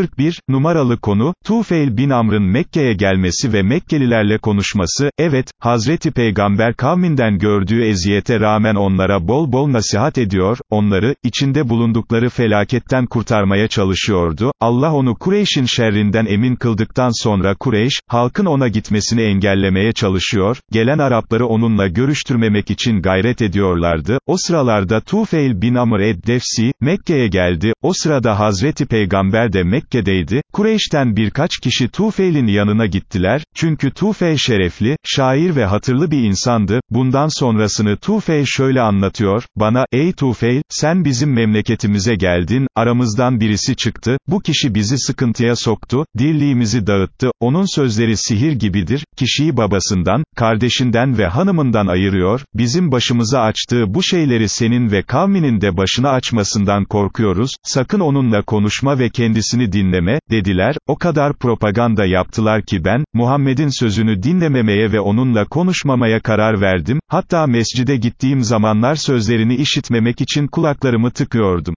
41, numaralı konu, Tufeil bin Amr'ın Mekke'ye gelmesi ve Mekkelilerle konuşması, evet, Hazreti Peygamber kavminden gördüğü eziyete rağmen onlara bol bol nasihat ediyor, onları, içinde bulundukları felaketten kurtarmaya çalışıyordu, Allah onu Kureyş'in şerrinden emin kıldıktan sonra Kureyş, halkın ona gitmesini engellemeye çalışıyor, gelen Arapları onunla görüştürmemek için gayret ediyorlardı, o sıralarda Tufeil bin Amr ed-Defsi, Mekke'ye geldi, o sırada Hazreti Peygamber de Mekke'deydi, Kureyş'ten birkaç kişi Tufeil'in yanına gittiler, çünkü Tufeil şerefli, şair ve hatırlı bir insandı, bundan sonrasını Tufeil şöyle anlatıyor, bana, ey Tufeil, sen bizim memleketimize geldin, aramızdan birisi çıktı, bu kişi bizi sıkıntıya soktu, dirliğimizi dağıttı, onun sözleri sihir gibidir, kişiyi babasından, kardeşinden ve hanımından ayırıyor, bizim başımıza açtığı bu şeyleri senin ve kavminin de başına açmasından korkuyoruz, sakın onunla konuşma ve kendisini dinleme, dediler, o kadar propaganda yaptılar ki ben, Muhammed'in sözünü dinlememeye ve onunla konuşmamaya karar verdim, hatta mescide gittiğim zamanlar sözlerini işitmemek için kulaklarımı tıkıyordum.